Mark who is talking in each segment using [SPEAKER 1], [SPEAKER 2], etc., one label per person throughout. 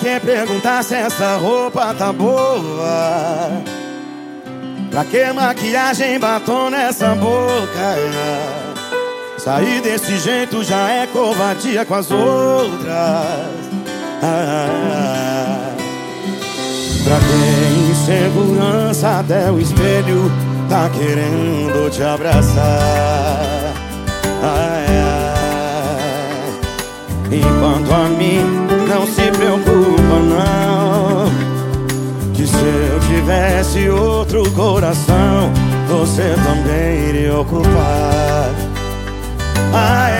[SPEAKER 1] que perguntar se essa roupa tá boa? Pra que maquiagem, batom nessa boca? Sair desse jeito já é covardia com as outras. Ah, pra que insegurança até o espelho tá querendo te abraçar? Coração Você também iria ocupar. Ai,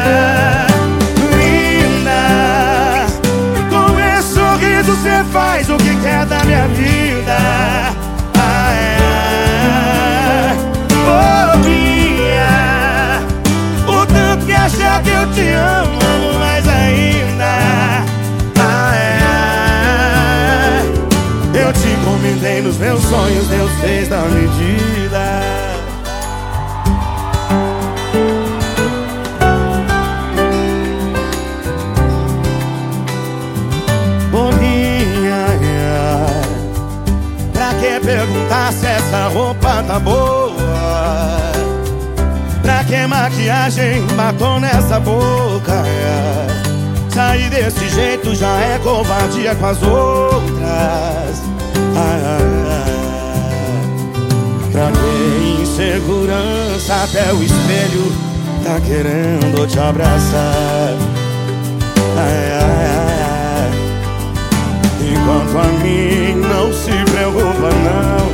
[SPEAKER 1] ai, linda Com esse sorriso você faz o que quer da minha vida. Ai, ai, bobinha O tanto que achar que eu te amo Comentei nos meus sonhos, Deus fez da medida. Boninha, pra que perguntar se essa roupa tá boa? Pra que maquiagem batom nessa boca? Sair desse jeito já é covardia com as outras. Ter insegurança até o espelho Tá querendo te abraçar. Ai, ai, ai. Enquanto a mim não se preocupa não.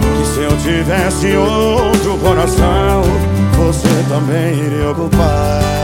[SPEAKER 1] Que se eu tivesse outro coração Você também iria ocupar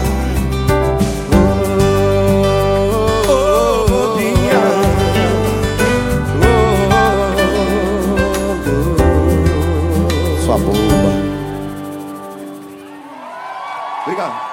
[SPEAKER 1] Boba. Obrigado.